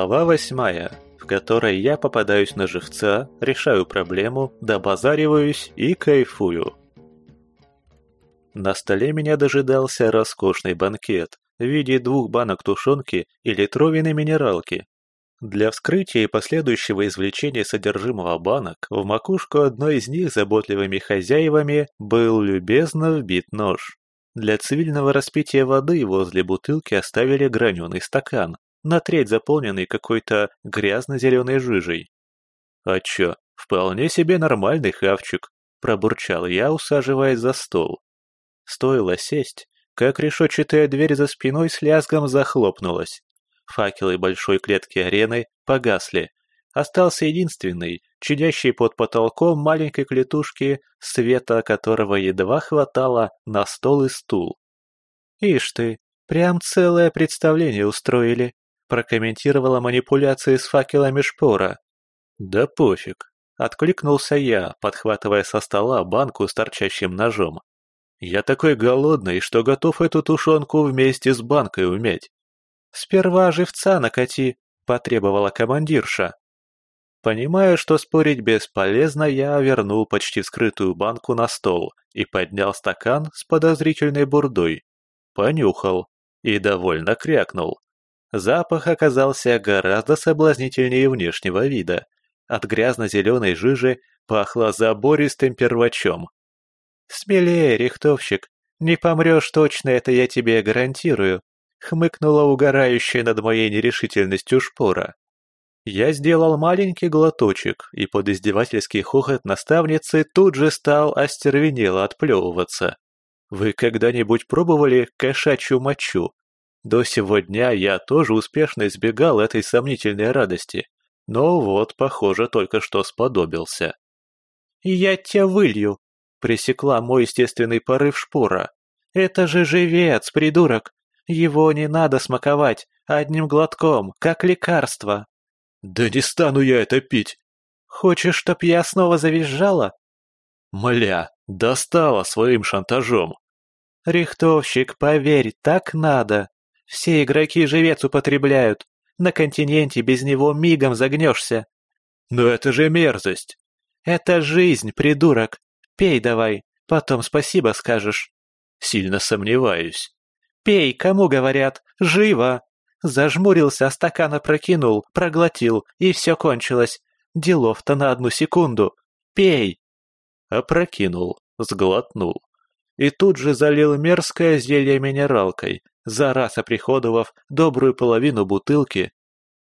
Глава восьмая, в которой я попадаюсь на живца, решаю проблему, добазариваюсь и кайфую. На столе меня дожидался роскошный банкет в виде двух банок тушенки и литровины минералки. Для вскрытия и последующего извлечения содержимого банок в макушку одной из них заботливыми хозяевами был любезно вбит нож. Для цивильного распития воды возле бутылки оставили граненый стакан, на треть заполненный какой-то грязно-зеленой жижей. «А чё, вполне себе нормальный хавчик», – пробурчал я, усаживаясь за стол. Стоило сесть, как решетчатая дверь за спиной с лязгом захлопнулась. Факелы большой клетки арены погасли. Остался единственный, чадящий под потолком маленькой клетушки, света которого едва хватало на стол и стул. «Ишь ты, прям целое представление устроили», прокомментировала манипуляции с факелами шпора. «Да пофиг», — откликнулся я, подхватывая со стола банку с торчащим ножом. «Я такой голодный, что готов эту тушенку вместе с банкой умять». «Сперва живца накати», — потребовала командирша. Понимая, что спорить бесполезно, я вернул почти вскрытую банку на стол и поднял стакан с подозрительной бурдой. Понюхал и довольно крякнул. Запах оказался гораздо соблазнительнее внешнего вида. От грязно-зеленой жижи пахло забористым первачом. «Смелее, рихтовщик, не помрешь точно, это я тебе гарантирую», хмыкнула угорающая над моей нерешительностью шпора. Я сделал маленький глоточек, и под издевательский хохот наставницы тут же стал остервенело отплевываться. Вы когда-нибудь пробовали кошачью мочу? До сего дня я тоже успешно избегал этой сомнительной радости, но вот, похоже, только что сподобился. «Я тебя вылью!» — пресекла мой естественный порыв шпора. «Это же живец, придурок! Его не надо смаковать одним глотком, как лекарство!» «Да не стану я это пить!» «Хочешь, чтоб я снова завизжала?» «Мля, достала своим шантажом!» «Рихтовщик, поверь, так надо!» Все игроки живец употребляют. На континенте без него мигом загнешься. Но это же мерзость. Это жизнь, придурок. Пей давай, потом спасибо скажешь. Сильно сомневаюсь. Пей, кому говорят, живо. Зажмурился, а стакан опрокинул, проглотил, и все кончилось. Делов-то на одну секунду. Пей. Опрокинул, сглотнул. И тут же залил мерзкое зелье минералкой, за раз оприходовав добрую половину бутылки.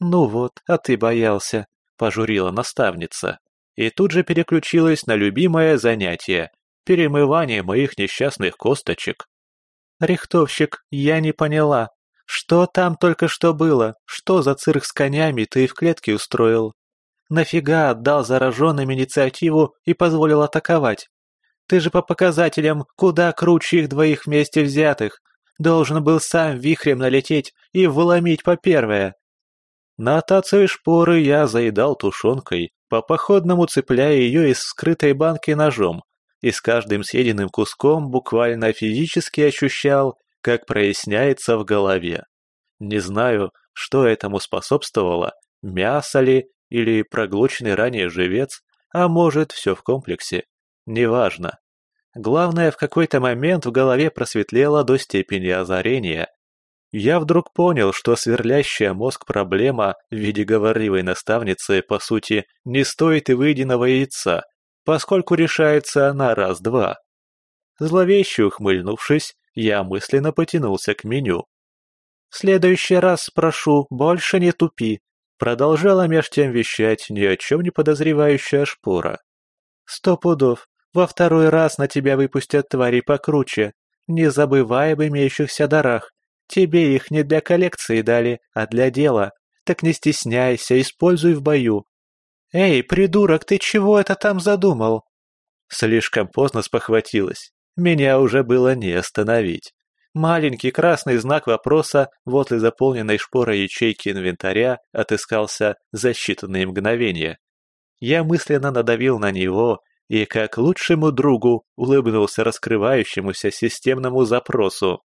«Ну вот, а ты боялся», — пожурила наставница. И тут же переключилась на любимое занятие — перемывание моих несчастных косточек. «Рихтовщик, я не поняла. Что там только что было? Что за цирк с конями ты в клетке устроил? Нафига отдал зараженным инициативу и позволил атаковать? Ты же по показателям куда круче их двоих вместе взятых, Должен был сам вихрем налететь и выломить по первое. На тацию шпоры я заедал тушенкой, по походному цепляя ее из скрытой банки ножом, и с каждым съеденным куском буквально физически ощущал, как проясняется в голове. Не знаю, что этому способствовало, мясо ли или проглоченный ранее живец, а может, все в комплексе. Неважно. Главное, в какой-то момент в голове просветлело до степени озарения. Я вдруг понял, что сверлящая мозг проблема в виде говорливой наставницы, по сути, не стоит и выеденного яйца, поскольку решается на раз-два. Зловеще ухмыльнувшись, я мысленно потянулся к меню. «В следующий раз прошу, больше не тупи», продолжала меж тем вещать ни о чем не подозревающая шпора. «Сто пудов, во второй раз на тебя выпустят твари покруче. Не забывай об имеющихся дарах. Тебе их не для коллекции дали, а для дела. Так не стесняйся, используй в бою. Эй, придурок, ты чего это там задумал? Слишком поздно спохватилась. Меня уже было не остановить. Маленький красный знак вопроса возле заполненной шпорой ячейки инвентаря отыскался за считанные мгновения. Я мысленно надавил на него и как лучшему другу улыбнулся раскрывающемуся системному запросу.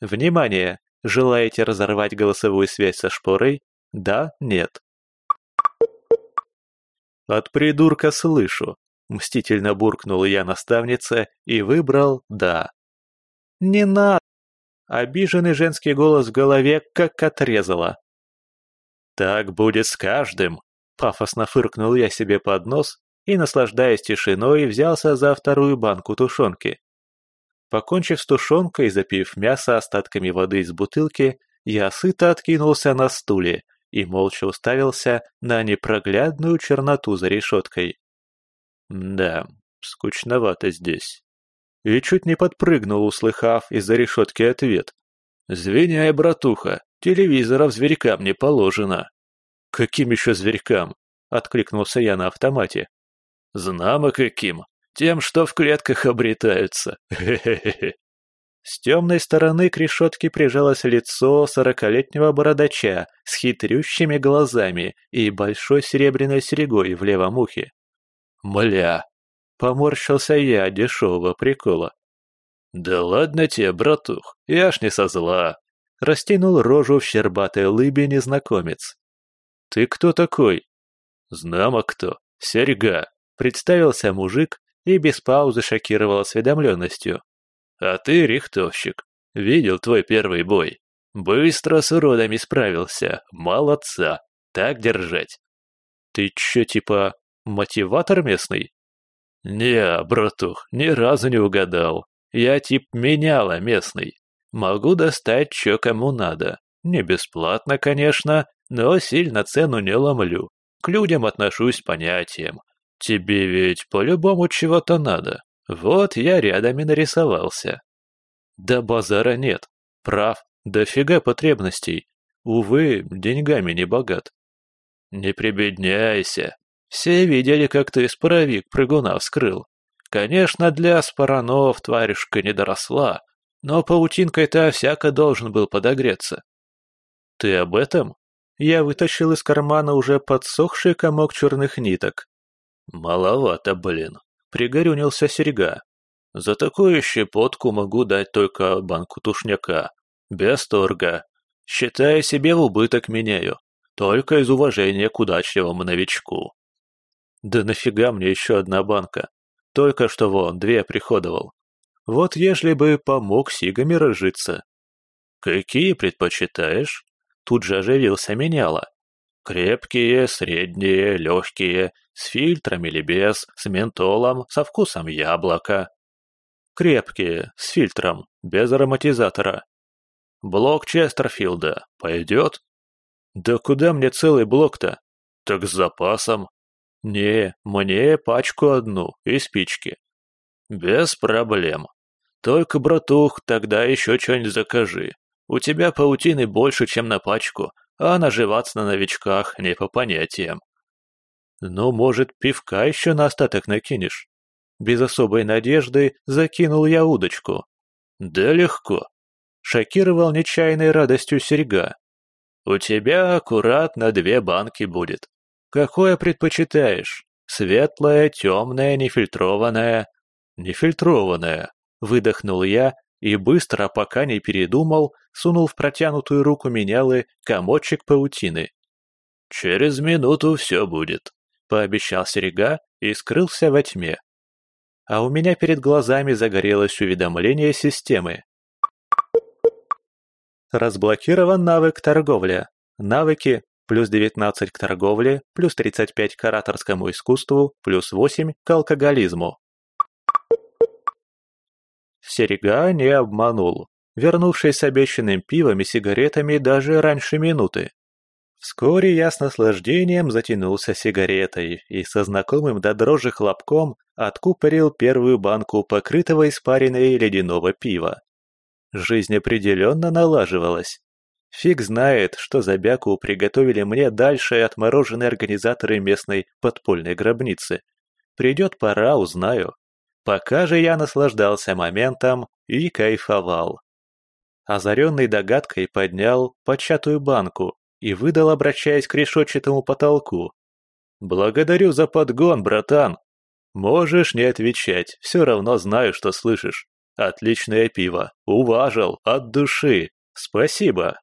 Внимание! Желаете разорвать голосовую связь со шпорой? Да, нет. От придурка слышу. Мстительно буркнул я наставнице и выбрал «да». «Не надо!» Обиженный женский голос в голове как отрезало. «Так будет с каждым!» Пафосно фыркнул я себе под нос и, наслаждаясь тишиной, взялся за вторую банку тушенки. Покончив с тушенкой и запив мясо остатками воды из бутылки, я сыто откинулся на стуле и молча уставился на непроглядную черноту за решеткой. Да, скучновато здесь. И чуть не подпрыгнул, услыхав из-за решетки ответ. «Звеняй, братуха, телевизоров зверькам не положено». «Каким еще зверькам?» — откликнулся я на автомате. «Знамо каким. Тем, что в клетках обретаются. Хе-хе-хе». С темной стороны к решетке прижалось лицо сорокалетнего бородача с хитрющими глазами и большой серебряной серегой в левом ухе. «Мля!» — поморщился я дешевого прикола. «Да ладно тебе, братух, я ж не со зла!» — растянул рожу в щербатой лыбе незнакомец. «Ты кто такой?» «Знамо кто. Серьга», — представился мужик и без паузы шокировал осведомленностью. «А ты рихтовщик. Видел твой первый бой. Быстро с уродами справился. Молодца. Так держать». «Ты чё, типа, мотиватор местный?» «Не, братух, ни разу не угадал. Я тип меняла местный. Могу достать чё кому надо. Не бесплатно, конечно, но сильно цену не ломлю. К людям отношусь понятием. Тебе ведь по-любому чего-то надо. Вот я рядом и нарисовался. Да базара нет. Прав, дофига потребностей. Увы, деньгами не богат. Не прибедняйся. Все видели, как ты споровик прыгуна вскрыл. Конечно, для спаранов тварюшка не доросла, но паутинкой-то всяко должен был подогреться. Ты об этом? Я вытащил из кармана уже подсохший комок черных ниток. «Маловато, блин», — пригорюнился серьга. «За такую щепотку могу дать только банку тушняка. Без торга. Считая себе в убыток меняю. Только из уважения к удачливому новичку». «Да нафига мне еще одна банка? Только что вон, две приходовал. Вот ежели бы помог сигами разжиться». «Какие предпочитаешь?» Тут же оживился меняла. Крепкие, средние, легкие, с фильтром или без, с ментолом, со вкусом яблока. Крепкие, с фильтром, без ароматизатора. Блок Честерфилда пойдет? Да куда мне целый блок-то? Так с запасом. Не, мне пачку одну и спички. Без проблем. Только, братух, тогда еще что-нибудь закажи. У тебя паутины больше, чем на пачку, а наживаться на новичках не по понятиям. Ну, может, пивка еще на остаток накинешь? Без особой надежды закинул я удочку. Да легко. Шокировал нечаянной радостью серьга. У тебя аккуратно две банки будет. Какое предпочитаешь? Светлое, темное, нефильтрованное? Нефильтрованное. Выдохнул я и быстро, пока не передумал, сунул в протянутую руку менялы комочек паутины. «Через минуту все будет», — пообещал Серега и скрылся во тьме. А у меня перед глазами загорелось уведомление системы. Разблокирован навык торговля. Навыки плюс 19 к торговле, плюс 35 к ораторскому искусству, плюс 8 к алкоголизму. Серега не обманул, вернувшись с обещанным пивом и сигаретами даже раньше минуты. Вскоре я с наслаждением затянулся сигаретой и со знакомым до дрожи хлопком откупорил первую банку покрытого испариной ледяного пива. Жизнь определенно налаживалась. Фиг знает, что за бяку приготовили мне дальше отмороженные организаторы местной подпольной гробницы. Придет пора, узнаю. Пока же я наслаждался моментом и кайфовал. Озаренный догадкой поднял початую банку и выдал, обращаясь к решетчатому потолку. «Благодарю за подгон, братан!» «Можешь не отвечать, все равно знаю, что слышишь. Отличное пиво, уважил, от души. Спасибо.